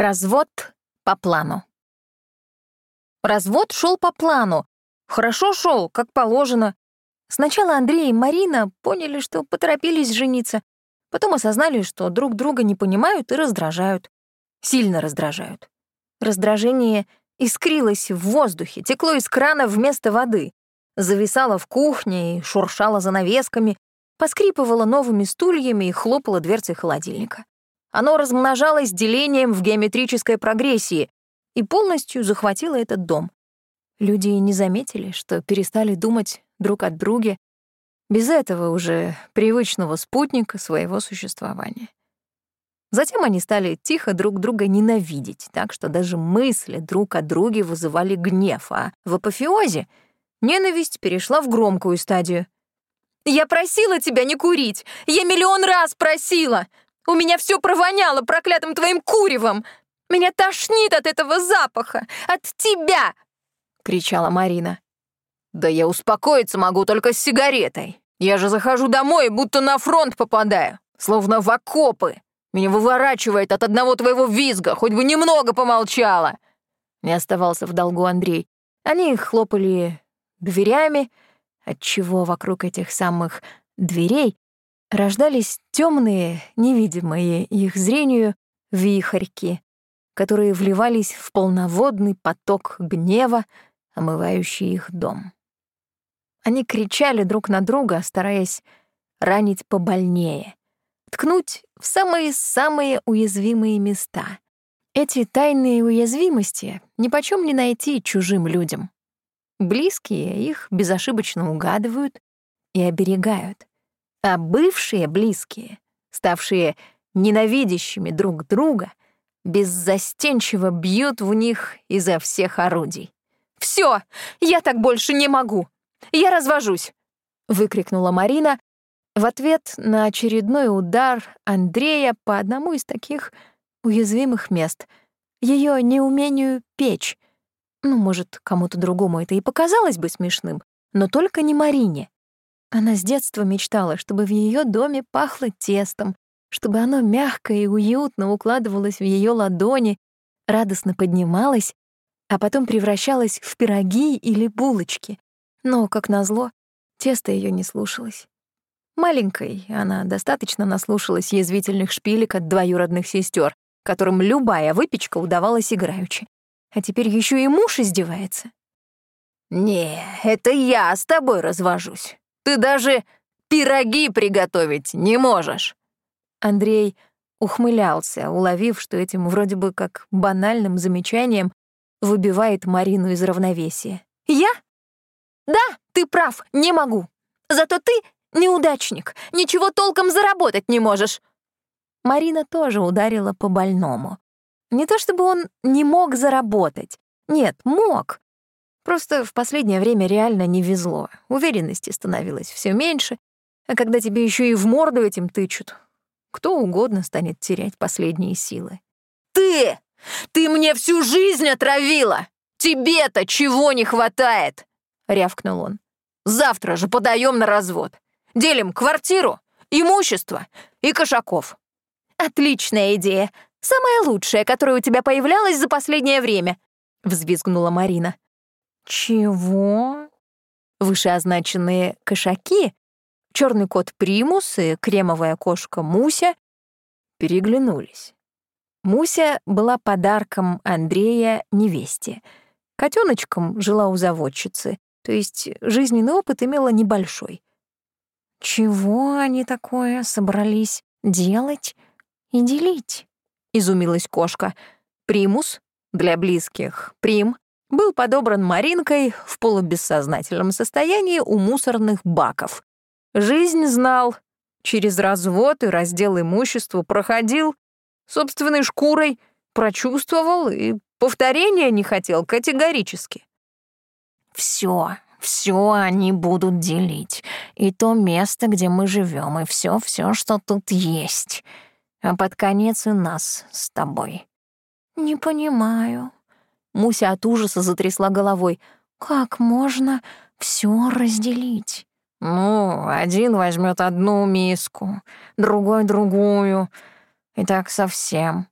Развод по плану. Развод шел по плану. Хорошо шел, как положено. Сначала Андрей и Марина поняли, что поторопились жениться. Потом осознали, что друг друга не понимают и раздражают. Сильно раздражают. Раздражение искрилось в воздухе, текло из крана вместо воды, зависало в кухне и шуршало занавесками, поскрипывало новыми стульями и хлопало дверцей холодильника. Оно размножалось делением в геометрической прогрессии и полностью захватило этот дом. Люди не заметили, что перестали думать друг о друге без этого уже привычного спутника своего существования. Затем они стали тихо друг друга ненавидеть, так что даже мысли друг о друге вызывали гнев, а в апофеозе ненависть перешла в громкую стадию. «Я просила тебя не курить! Я миллион раз просила! У меня все провоняло проклятым твоим куревом! Меня тошнит от этого запаха! От тебя!» — кричала Марина. «Да я успокоиться могу только с сигаретой. Я же захожу домой, будто на фронт попадаю, словно в окопы. Меня выворачивает от одного твоего визга, хоть бы немного помолчала!» Не оставался в долгу Андрей. Они хлопали дверями, отчего вокруг этих самых дверей рождались темные, невидимые их зрению вихорьки, которые вливались в полноводный поток гнева, омывающий их дом. Они кричали друг на друга, стараясь ранить побольнее, ткнуть в самые-самые уязвимые места. Эти тайные уязвимости нипочем не найти чужим людям. Близкие их безошибочно угадывают и оберегают а бывшие близкие, ставшие ненавидящими друг друга, беззастенчиво бьют в них изо всех орудий. «Всё! Я так больше не могу! Я развожусь!» — выкрикнула Марина в ответ на очередной удар Андрея по одному из таких уязвимых мест — ее неумению печь. Ну, может, кому-то другому это и показалось бы смешным, но только не Марине. Она с детства мечтала, чтобы в ее доме пахло тестом, чтобы оно мягко и уютно укладывалось в ее ладони, радостно поднималось, а потом превращалось в пироги или булочки. Но, как назло, тесто ее не слушалось. Маленькой она достаточно наслушалась язвительных шпилек от двоюродных сестер, которым любая выпечка удавалась играючи. А теперь еще и муж издевается. «Не, это я с тобой развожусь. Ты даже пироги приготовить не можешь!» Андрей ухмылялся, уловив, что этим вроде бы как банальным замечанием выбивает Марину из равновесия. «Я? Да, ты прав, не могу. Зато ты неудачник, ничего толком заработать не можешь». Марина тоже ударила по больному. Не то чтобы он не мог заработать. Нет, мог. Просто в последнее время реально не везло. Уверенности становилось все меньше, а когда тебе еще и в морду этим тычут, кто угодно станет терять последние силы. «Ты! Ты мне всю жизнь отравила! Тебе-то чего не хватает?» — рявкнул он. «Завтра же подаем на развод. Делим квартиру, имущество и кошаков». «Отличная идея. Самая лучшая, которая у тебя появлялась за последнее время», — взвизгнула Марина. Чего? Вышеозначенные кошаки, черный кот Примус и кремовая кошка Муся переглянулись. Муся была подарком Андрея невесте. Котеночком жила у заводчицы, то есть жизненный опыт имела небольшой. «Чего они такое собрались делать и делить?» — изумилась кошка. «Примус» для близких «прим», был подобран Маринкой в полубессознательном состоянии у мусорных баков. Жизнь знал, через развод и раздел имущества проходил, собственной шкурой прочувствовал и повторения не хотел категорически. Все, все они будут делить. И то место, где мы живем, и все, все, что тут есть. А под конец и нас с тобой. Не понимаю, Муся от ужаса затрясла головой. «Как можно все разделить?» «Ну, один возьмет одну миску, другой — другую, и так совсем».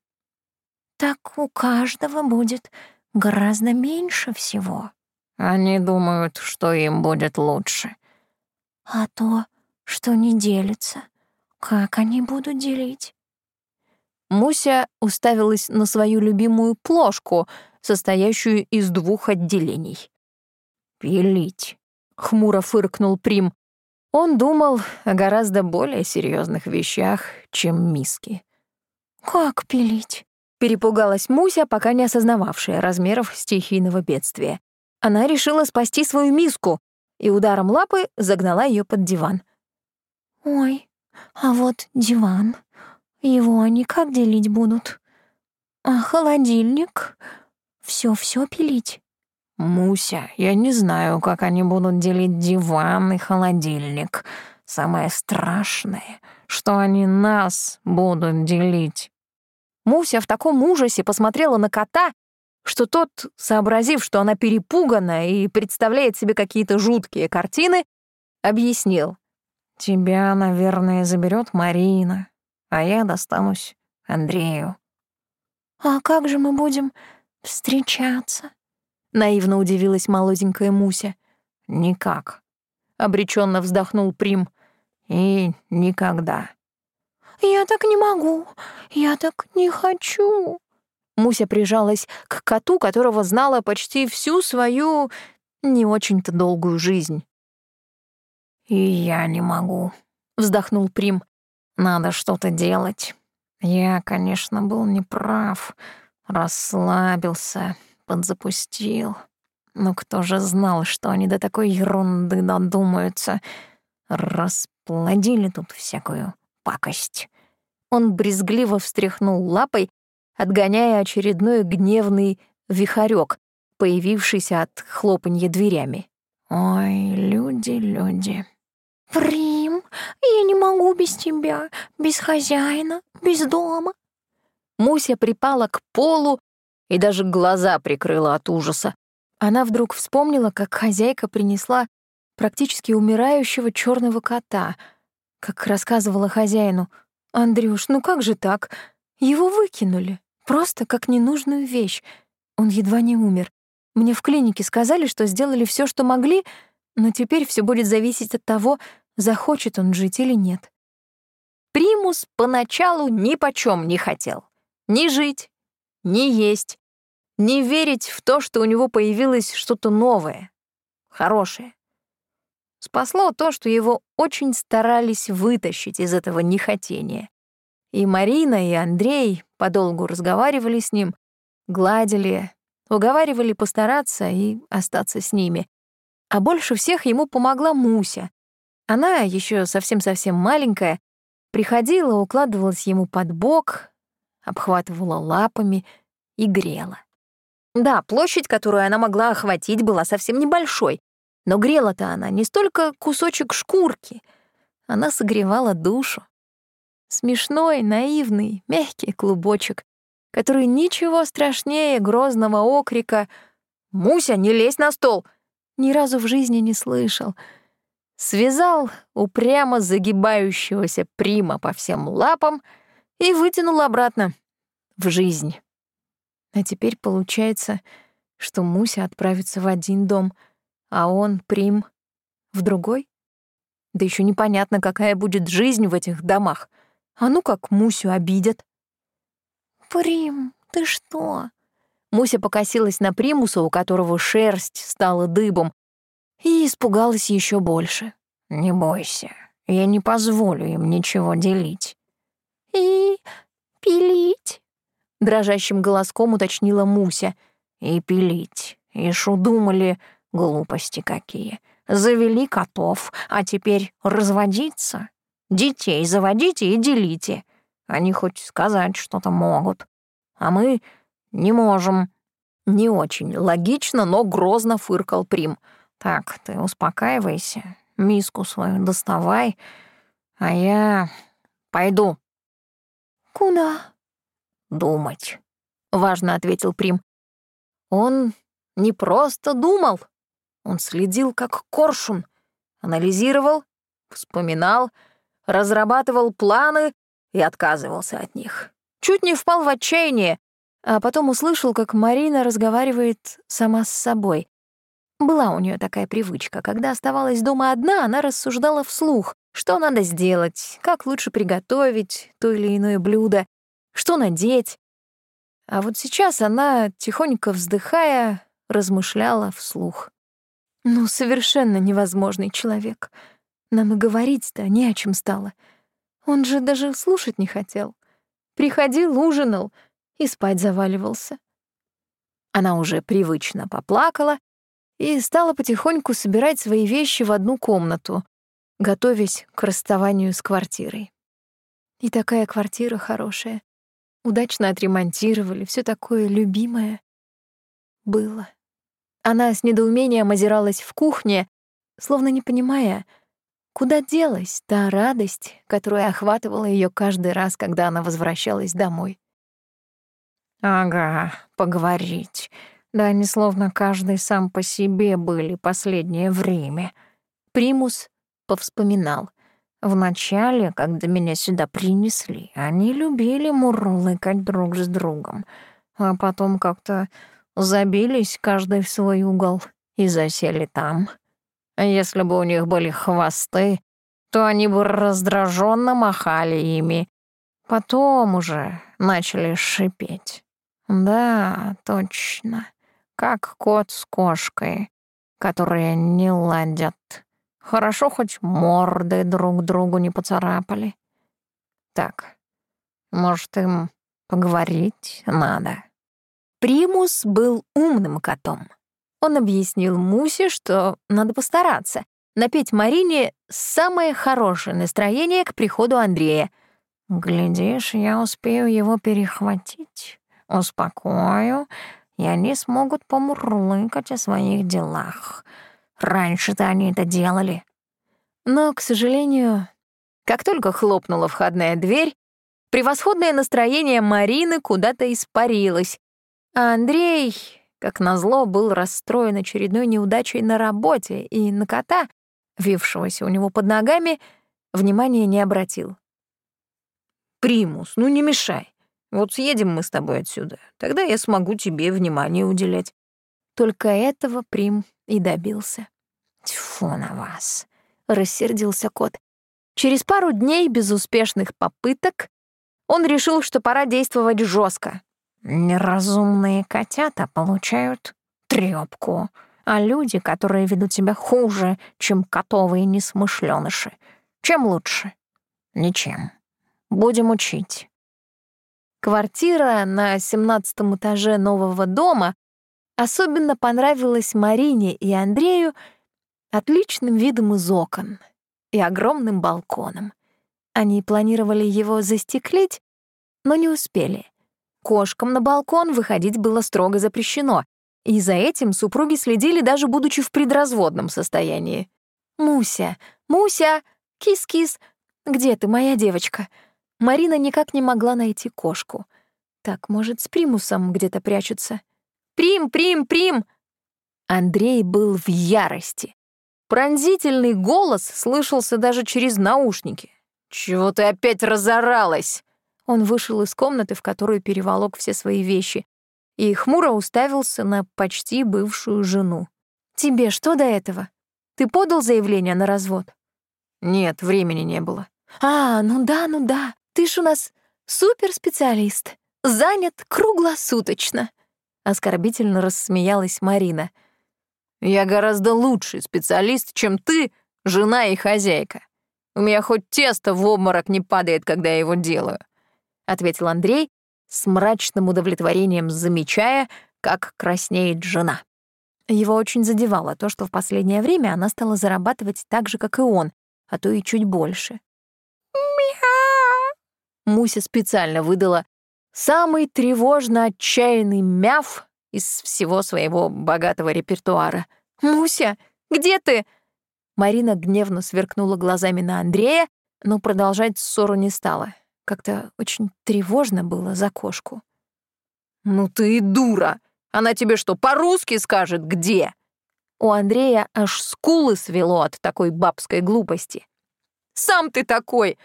так у каждого будет гораздо меньше всего. Они думают, что им будет лучше. А то, что не делится, как они будут делить? Муся уставилась на свою любимую плошку, состоящую из двух отделений. «Пилить», — хмуро фыркнул Прим. Он думал о гораздо более серьезных вещах, чем миски. «Как пилить?» — перепугалась Муся, пока не осознававшая размеров стихийного бедствия. Она решила спасти свою миску и ударом лапы загнала ее под диван. «Ой, а вот диван, его они как делить будут? А холодильник? Все-все пилить?» «Муся, я не знаю, как они будут делить диван и холодильник. Самое страшное, что они нас будут делить». Муся в таком ужасе посмотрела на кота, что тот, сообразив, что она перепугана и представляет себе какие-то жуткие картины, объяснил. «Тебя, наверное, заберет Марина, а я достанусь Андрею». «А как же мы будем встречаться?» — наивно удивилась молоденькая Муся. «Никак», — обреченно вздохнул Прим. «И никогда». «Я так не могу, я так не хочу». Муся прижалась к коту, которого знала почти всю свою не очень-то долгую жизнь. «И я не могу», — вздохнул Прим. «Надо что-то делать. Я, конечно, был неправ, расслабился, подзапустил. Но кто же знал, что они до такой ерунды додумаются? Расплодили тут всякую пакость». Он брезгливо встряхнул лапой, отгоняя очередной гневный вихарек, появившийся от хлопанья дверями. «Ой, люди, люди». «Прим, я не могу без тебя, без хозяина, без дома». Муся припала к полу и даже глаза прикрыла от ужаса. Она вдруг вспомнила, как хозяйка принесла практически умирающего черного кота, как рассказывала хозяину. «Андрюш, ну как же так? Его выкинули». Просто как ненужную вещь. Он едва не умер. Мне в клинике сказали, что сделали все, что могли, но теперь все будет зависеть от того, захочет он жить или нет. Примус поначалу ни почем не хотел. Ни жить, ни есть, ни верить в то, что у него появилось что-то новое, хорошее. Спасло то, что его очень старались вытащить из этого нехотения. И Марина, и Андрей подолгу разговаривали с ним, гладили, уговаривали постараться и остаться с ними. А больше всех ему помогла Муся. Она, еще совсем-совсем маленькая, приходила, укладывалась ему под бок, обхватывала лапами и грела. Да, площадь, которую она могла охватить, была совсем небольшой, но грела-то она не столько кусочек шкурки, она согревала душу. Смешной, наивный, мягкий клубочек, который ничего страшнее грозного окрика «Муся, не лезь на стол!» ни разу в жизни не слышал. Связал упрямо загибающегося прима по всем лапам и вытянул обратно в жизнь. А теперь получается, что Муся отправится в один дом, а он, Прим, в другой? Да еще непонятно, какая будет жизнь в этих домах. А ну как Мусю обидят. «Прим, ты что?» Муся покосилась на Примуса, у которого шерсть стала дыбом, и испугалась еще больше. «Не бойся, я не позволю им ничего делить». «И пилить?» — дрожащим голоском уточнила Муся. «И пилить. Ишь, удумали, глупости какие. Завели котов, а теперь разводиться?» Детей заводите и делите. Они хоть сказать что-то могут. А мы не можем. Не очень логично, но грозно фыркал Прим. Так, ты успокаивайся, миску свою доставай, а я пойду. Куда? Думать, важно ответил Прим. Он не просто думал, он следил как коршун, анализировал, вспоминал — разрабатывал планы и отказывался от них. Чуть не впал в отчаяние, а потом услышал, как Марина разговаривает сама с собой. Была у нее такая привычка. Когда оставалась дома одна, она рассуждала вслух, что надо сделать, как лучше приготовить то или иное блюдо, что надеть. А вот сейчас она, тихонько вздыхая, размышляла вслух. Ну, совершенно невозможный человек. Нам и говорить-то не о чем стало. Он же даже слушать не хотел. Приходил, ужинал и спать заваливался. Она уже привычно поплакала и стала потихоньку собирать свои вещи в одну комнату, готовясь к расставанию с квартирой. И такая квартира хорошая. Удачно отремонтировали, все такое любимое. Было. Она с недоумением озиралась в кухне, словно не понимая, куда делась та радость, которая охватывала ее каждый раз, когда она возвращалась домой. «Ага, поговорить. Да они словно каждый сам по себе были последнее время». Примус повспоминал. Вначале, когда меня сюда принесли, они любили мурлыкать друг с другом, а потом как-то забились каждый в свой угол и засели там. Если бы у них были хвосты, то они бы раздраженно махали ими. Потом уже начали шипеть. Да, точно, как кот с кошкой, которые не ладят. Хорошо, хоть морды друг другу не поцарапали. Так, может, им поговорить надо? Примус был умным котом. Он объяснил Мусе, что надо постараться, напеть Марине самое хорошее настроение к приходу Андрея. «Глядишь, я успею его перехватить, успокою, и они смогут помурлыкать о своих делах. Раньше-то они это делали. Но, к сожалению, как только хлопнула входная дверь, превосходное настроение Марины куда-то испарилось, а Андрей, как назло, был расстроен очередной неудачей на работе и на кота, вившегося у него под ногами, внимания не обратил. «Примус, ну не мешай. Вот съедем мы с тобой отсюда, тогда я смогу тебе внимание уделять». Только этого Прим и добился. «Тьфу на вас!» — рассердился кот. Через пару дней безуспешных попыток он решил, что пора действовать жестко. «Неразумные котята получают трёпку, а люди, которые ведут себя хуже, чем котовые несмышленыши, чем лучше? Ничем. Будем учить». Квартира на семнадцатом этаже нового дома особенно понравилась Марине и Андрею отличным видом из окон и огромным балконом. Они планировали его застеклить, но не успели. Кошкам на балкон выходить было строго запрещено, и за этим супруги следили даже будучи в предразводном состоянии. «Муся, Муся, кис-кис, где ты, моя девочка?» Марина никак не могла найти кошку. Так, может, с примусом где-то прячутся. «Прим, Прим, Прим!» Андрей был в ярости. Пронзительный голос слышался даже через наушники. «Чего ты опять разоралась?» Он вышел из комнаты, в которую переволок все свои вещи, и хмуро уставился на почти бывшую жену. «Тебе что до этого? Ты подал заявление на развод?» «Нет, времени не было». «А, ну да, ну да, ты ж у нас суперспециалист, занят круглосуточно». Оскорбительно рассмеялась Марина. «Я гораздо лучший специалист, чем ты, жена и хозяйка. У меня хоть тесто в обморок не падает, когда я его делаю», — ответил Андрей, с мрачным удовлетворением замечая, как краснеет жена. Его очень задевало то, что в последнее время она стала зарабатывать так же, как и он, а то и чуть больше. «Мяу!» Муся специально выдала Самый тревожно отчаянный мяв из всего своего богатого репертуара. «Муся, где ты?» Марина гневно сверкнула глазами на Андрея, но продолжать ссору не стала. Как-то очень тревожно было за кошку. «Ну ты и дура! Она тебе что, по-русски скажет, где?» У Андрея аж скулы свело от такой бабской глупости. «Сам ты такой!»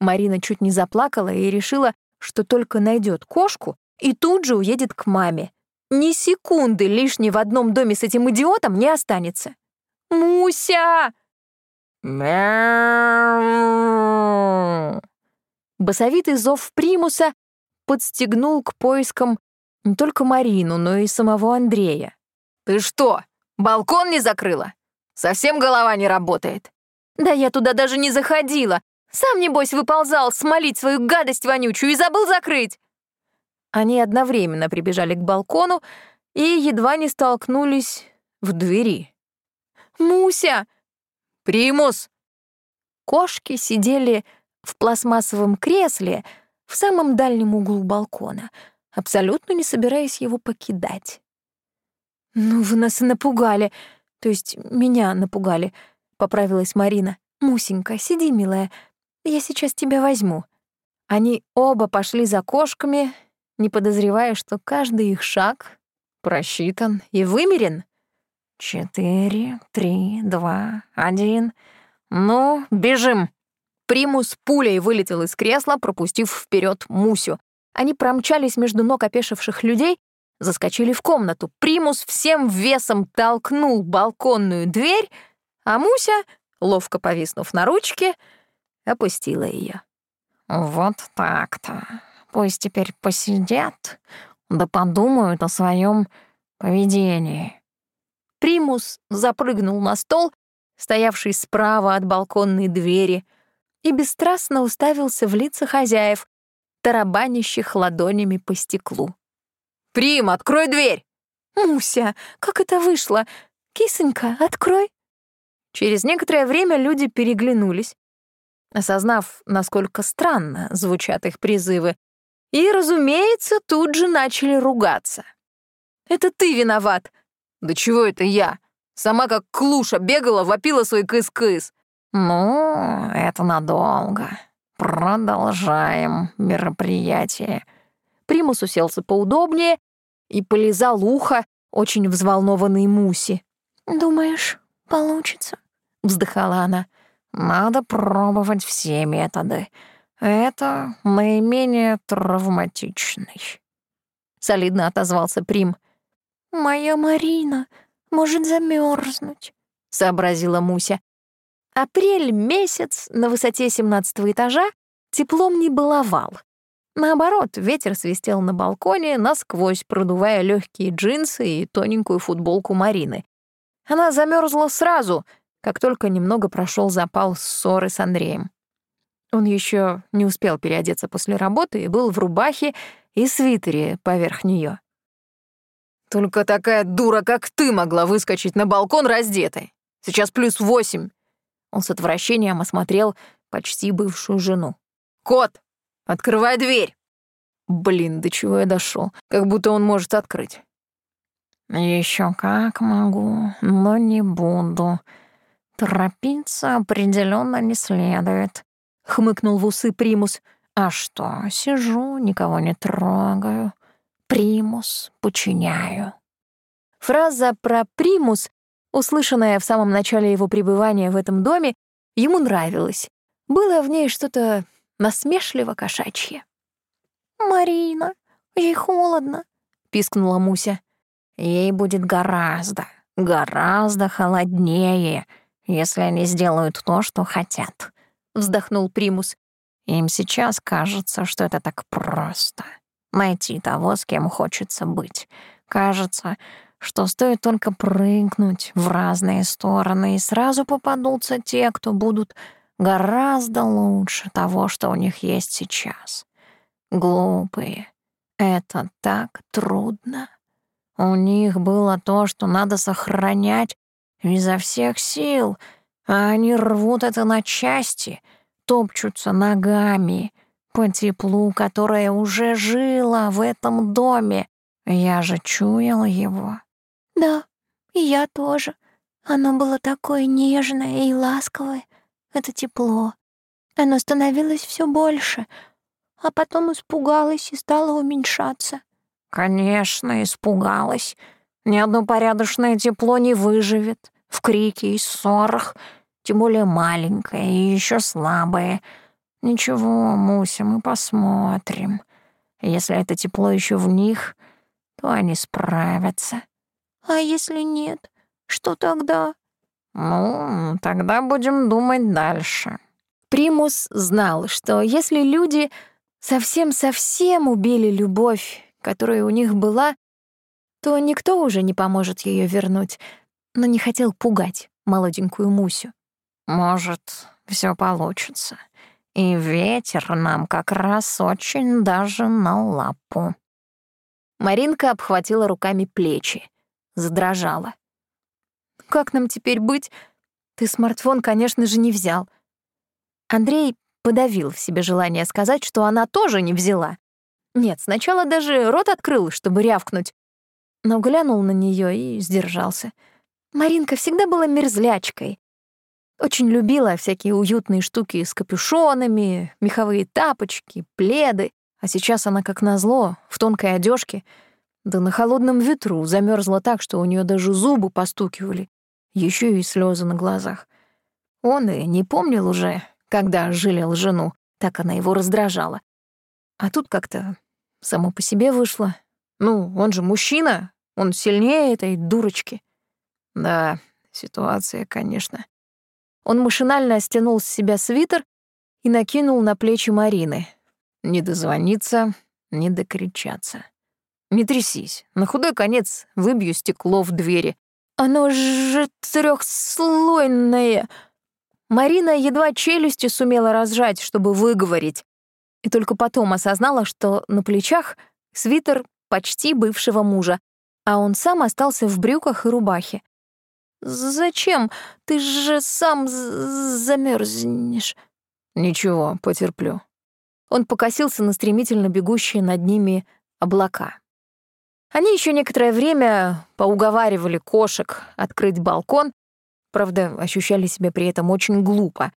Марина чуть не заплакала и решила, что только найдет кошку, и тут же уедет к маме. Ни секунды лишней в одном доме с этим идиотом не останется. «Муся!» Мяу. Басовитый зов примуса подстегнул к поискам не только Марину, но и самого Андрея. Ты что, балкон не закрыла? Совсем голова не работает? Да я туда даже не заходила. Сам, небось, выползал смолить свою гадость вонючую и забыл закрыть. Они одновременно прибежали к балкону и едва не столкнулись в двери. «Муся!» «Примус!» Кошки сидели в пластмассовом кресле в самом дальнем углу балкона, абсолютно не собираясь его покидать. «Ну, вы нас напугали, то есть меня напугали», — поправилась Марина. «Мусенька, сиди, милая, я сейчас тебя возьму». Они оба пошли за кошками, не подозревая, что каждый их шаг просчитан и вымерен. «Четыре, три, два, один. Ну, бежим!» Примус пулей вылетел из кресла, пропустив вперед Мусю. Они промчались между ног опешивших людей, заскочили в комнату. Примус всем весом толкнул балконную дверь, а Муся, ловко повиснув на ручке, опустила ее. «Вот так-то. Пусть теперь посидят, да подумают о своем поведении». Примус запрыгнул на стол, стоявший справа от балконной двери, и бесстрастно уставился в лица хозяев, тарабанящих ладонями по стеклу. «Прим, открой дверь!» «Муся, как это вышло? Кисонька, открой!» Через некоторое время люди переглянулись, осознав, насколько странно звучат их призывы, и, разумеется, тут же начали ругаться. «Это ты виноват!» «Да чего это я? Сама как клуша бегала, вопила свой кыс-кыс!» «Ну, это надолго. Продолжаем мероприятие». Примус уселся поудобнее и полизал ухо очень взволнованной Муси. «Думаешь, получится?» — вздыхала она. «Надо пробовать все методы. Это наименее травматичный». Солидно отозвался Прим. «Моя Марина может замерзнуть, сообразила Муся. Апрель месяц на высоте 17 этажа теплом не баловал. Наоборот, ветер свистел на балконе, насквозь продувая легкие джинсы и тоненькую футболку Марины. Она замерзла сразу, как только немного прошел запал ссоры с Андреем. Он еще не успел переодеться после работы и был в рубахе и свитере поверх нее. «Только такая дура, как ты, могла выскочить на балкон раздетой. Сейчас плюс восемь. Он с отвращением осмотрел почти бывшую жену. «Кот, открывай дверь!» Блин, до чего я дошел? Как будто он может открыть. Еще как могу, но не буду. Торопиться определенно не следует», — хмыкнул в усы Примус. «А что, сижу, никого не трогаю. Примус подчиняю». Фраза про «примус» услышанная в самом начале его пребывания в этом доме, ему нравилась. Было в ней что-то насмешливо-кошачье. «Марина, ей холодно», — пискнула Муся. «Ей будет гораздо, гораздо холоднее, если они сделают то, что хотят», — вздохнул Примус. «Им сейчас кажется, что это так просто. Найти того, с кем хочется быть. Кажется, что стоит только прыгнуть в разные стороны, и сразу попадутся те, кто будут гораздо лучше того, что у них есть сейчас. Глупые. Это так трудно. У них было то, что надо сохранять изо всех сил, а они рвут это на части, топчутся ногами по теплу, которое уже жило в этом доме. Я же чуял его. Да, и я тоже. Оно было такое нежное и ласковое. Это тепло. Оно становилось все больше, а потом испугалось и стало уменьшаться. Конечно, испугалась. Ни одно порядочное тепло не выживет в крике и ссорах, тем более маленькое и еще слабое. Ничего, Муся, мы посмотрим. Если это тепло еще в них, то они справятся. А если нет, что тогда? Ну, тогда будем думать дальше. Примус знал, что если люди совсем-совсем убили любовь, которая у них была, то никто уже не поможет ее вернуть, но не хотел пугать молоденькую Мусю. Может, все получится. И ветер нам как раз очень даже на лапу. Маринка обхватила руками плечи, задрожала. «Как нам теперь быть? Ты смартфон, конечно же, не взял». Андрей подавил в себе желание сказать, что она тоже не взяла. Нет, сначала даже рот открыл, чтобы рявкнуть, но глянул на нее и сдержался. Маринка всегда была мерзлячкой. Очень любила всякие уютные штуки с капюшонами, меховые тапочки, пледы. А сейчас она, как назло, в тонкой одежке, да на холодном ветру замерзла так, что у нее даже зубы постукивали, еще и слезы на глазах. Он и не помнил уже, когда жалел жену, так она его раздражала. А тут как-то само по себе вышло. Ну, он же мужчина, он сильнее этой дурочки. Да, ситуация, конечно. Он машинально стянул с себя свитер и накинул на плечи Марины. Не дозвониться, не докричаться. Не трясись, на худой конец выбью стекло в двери. Оно же трехслойное. Марина едва челюсти сумела разжать, чтобы выговорить. И только потом осознала, что на плечах свитер почти бывшего мужа, а он сам остался в брюках и рубахе. «Зачем? Ты же сам замерзнешь. «Ничего, потерплю». Он покосился на стремительно бегущие над ними облака. Они еще некоторое время поуговаривали кошек открыть балкон, правда, ощущали себя при этом очень глупо.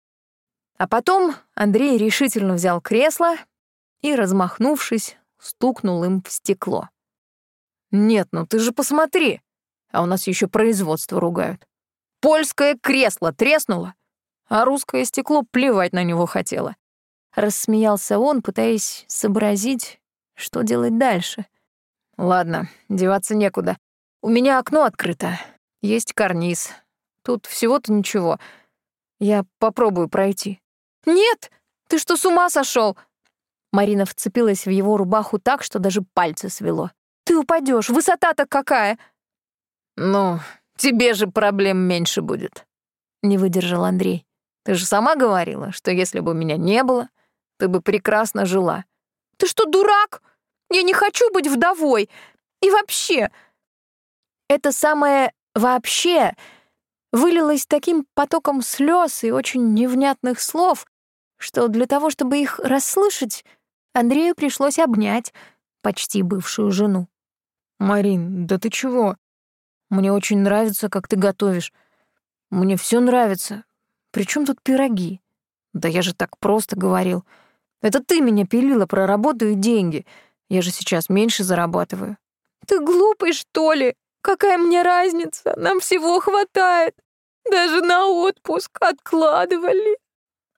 А потом Андрей решительно взял кресло и, размахнувшись, стукнул им в стекло. «Нет, ну ты же посмотри!» А у нас еще производство ругают. Польское кресло треснуло, а русское стекло плевать на него хотело. Рассмеялся он, пытаясь сообразить, что делать дальше. Ладно, деваться некуда. У меня окно открыто, есть карниз. Тут всего-то ничего. Я попробую пройти. Нет, ты что, с ума сошел? Марина вцепилась в его рубаху так, что даже пальцы свело. Ты упадешь, высота-то какая! «Ну, тебе же проблем меньше будет», — не выдержал Андрей. «Ты же сама говорила, что если бы меня не было, ты бы прекрасно жила». «Ты что, дурак? Я не хочу быть вдовой. И вообще...» Это самое «вообще» вылилось таким потоком слез и очень невнятных слов, что для того, чтобы их расслышать, Андрею пришлось обнять почти бывшую жену. «Марин, да ты чего? Мне очень нравится, как ты готовишь. Мне все нравится. Причем тут пироги? Да я же так просто говорил. Это ты меня пилила про работу и деньги. Я же сейчас меньше зарабатываю. Ты глупый, что ли? Какая мне разница? Нам всего хватает. Даже на отпуск откладывали.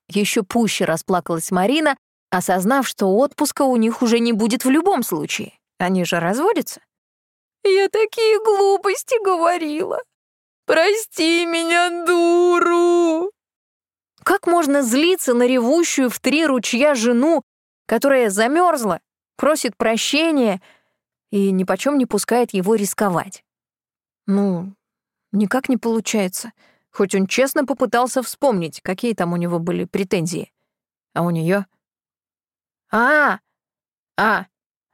Еще пуще расплакалась Марина, осознав, что отпуска у них уже не будет в любом случае. Они же разводятся. Я такие глупости говорила. Прости меня, дуру!» Как можно злиться на ревущую в три ручья жену, которая замерзла, просит прощения и ни почем не пускает его рисковать? Ну, никак не получается, хоть он честно попытался вспомнить, какие там у него были претензии. А у нее? А, а,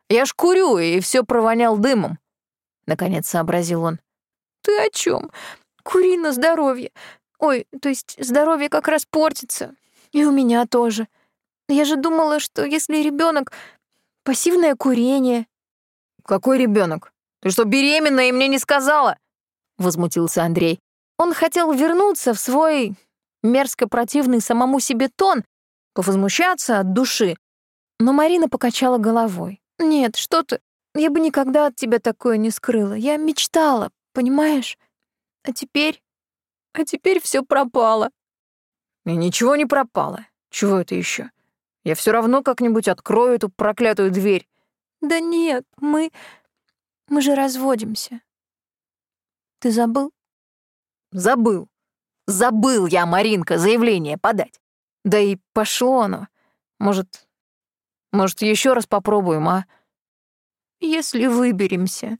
я ж курю и все провонял дымом. — наконец сообразил он. «Ты о чем? Кури на здоровье. Ой, то есть здоровье как раз портится. И у меня тоже. Я же думала, что если ребенок пассивное курение...» «Какой ребенок? Ты что, беременна и мне не сказала?» — возмутился Андрей. Он хотел вернуться в свой мерзко противный самому себе тон, повозмущаться от души. Но Марина покачала головой. «Нет, что ты, я бы никогда от тебя такое не скрыла. Я мечтала, понимаешь? А теперь... А теперь все пропало. И ничего не пропало. Чего это еще? Я все равно как-нибудь открою эту проклятую дверь. Да нет, мы... Мы же разводимся. Ты забыл? Забыл. Забыл я, Маринка, заявление подать. Да и пошло оно. Может, может, еще раз попробуем, а? Если выберемся.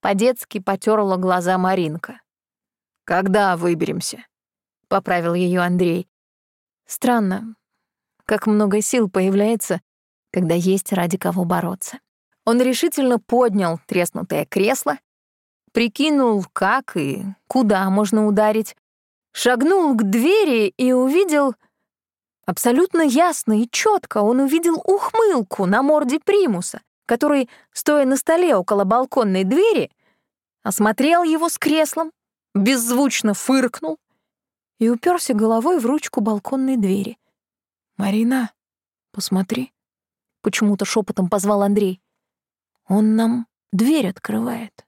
По-детски потерла глаза Маринка. Когда выберемся? Поправил ее Андрей. Странно, как много сил появляется, когда есть ради кого бороться. Он решительно поднял треснутое кресло, прикинул, как и куда можно ударить, шагнул к двери и увидел... Абсолютно ясно и четко он увидел ухмылку на морде примуса, который, стоя на столе около балконной двери, осмотрел его с креслом, беззвучно фыркнул и уперся головой в ручку балконной двери. «Марина, посмотри», — почему-то шепотом позвал Андрей. «Он нам дверь открывает».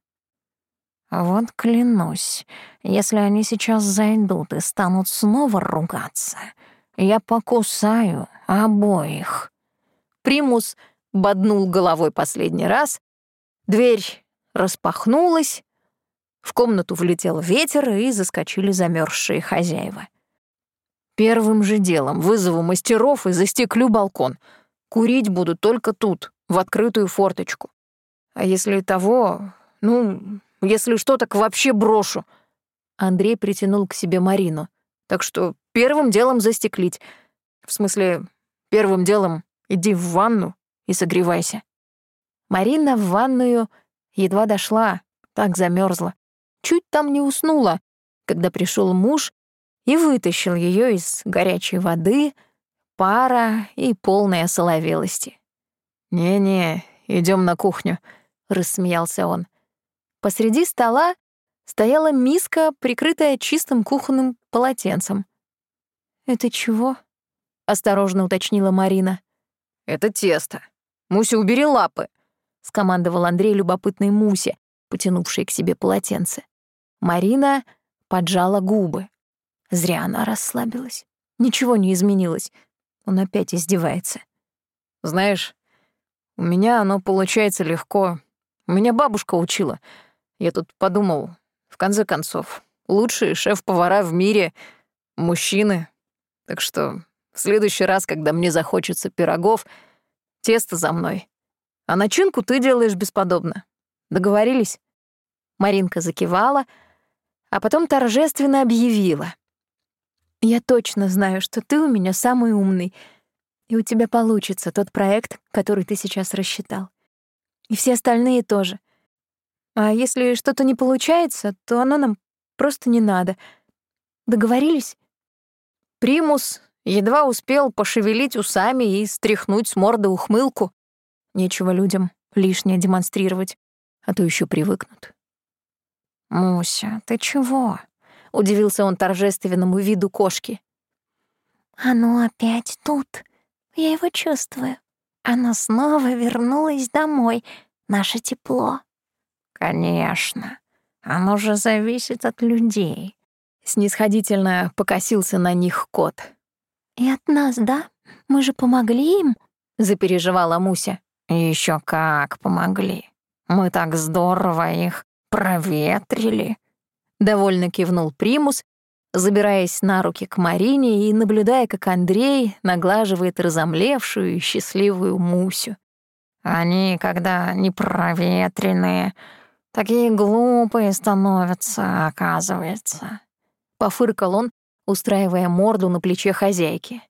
А вот клянусь, если они сейчас зайдут и станут снова ругаться, я покусаю обоих. Примус боднул головой последний раз, дверь распахнулась, в комнату влетел ветер, и заскочили замерзшие хозяева. Первым же делом вызову мастеров и застеклю балкон. Курить буду только тут, в открытую форточку. А если того, ну, если что, так вообще брошу. Андрей притянул к себе Марину. Так что первым делом застеклить. В смысле, первым делом иди в ванну и согревайся. Марина в ванную едва дошла, так замерзла. Чуть там не уснула, когда пришел муж и вытащил ее из горячей воды, пара и полной соловелости. «Не-не, идем на кухню», — рассмеялся он. Посреди стола стояла миска, прикрытая чистым кухонным полотенцем. «Это чего?» — осторожно уточнила Марина. «Это тесто. Муся, убери лапы», — скомандовал Андрей любопытной Мусе, потянувшей к себе полотенце. Марина поджала губы. Зря она расслабилась. Ничего не изменилось. Он опять издевается. «Знаешь, у меня оно получается легко. У меня бабушка учила. Я тут подумал, в конце концов, лучшие шеф-повара в мире — мужчины. Так что в следующий раз, когда мне захочется пирогов, тесто за мной. А начинку ты делаешь бесподобно. Договорились?» Маринка закивала, а потом торжественно объявила. «Я точно знаю, что ты у меня самый умный, и у тебя получится тот проект, который ты сейчас рассчитал. И все остальные тоже. А если что-то не получается, то оно нам просто не надо. Договорились? Примус едва успел пошевелить усами и стряхнуть с морды ухмылку. Нечего людям лишнее демонстрировать, а то еще привыкнут. «Муся, ты чего?» — удивился он торжественному виду кошки. «Оно опять тут. Я его чувствую. Оно снова вернулось домой. Наше тепло». «Конечно. Оно же зависит от людей». Снисходительно покосился на них кот. «И от нас, да? Мы же помогли им?» — запереживала Муся. Еще как помогли. Мы так здорово их проветрили». Довольно кивнул Примус, забираясь на руки к Марине и наблюдая, как Андрей наглаживает разомлевшую и счастливую Мусю. «Они, когда не проветренные, Такие глупые становятся, оказывается. Пофыркал он, устраивая морду на плече хозяйки.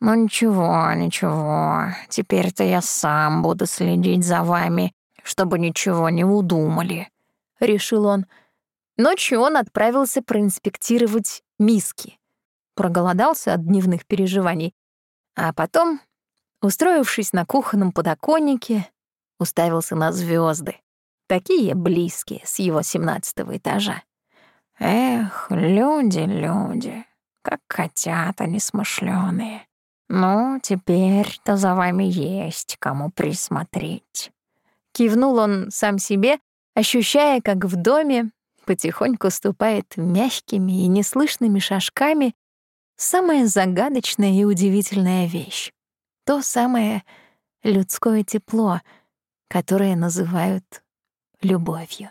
Ну ничего, ничего. Теперь-то я сам буду следить за вами, чтобы ничего не удумали, решил он. Ночью он отправился проинспектировать миски. Проголодался от дневных переживаний. А потом, устроившись на кухонном подоконнике, уставился на звезды такие близкие с его семнадцатого этажа. Эх, люди, люди, как котята несмышленые. Ну, теперь-то за вами есть кому присмотреть. Кивнул он сам себе, ощущая, как в доме потихоньку ступает мягкими и неслышными шажками самая загадочная и удивительная вещь. То самое людское тепло — которое называют любовью.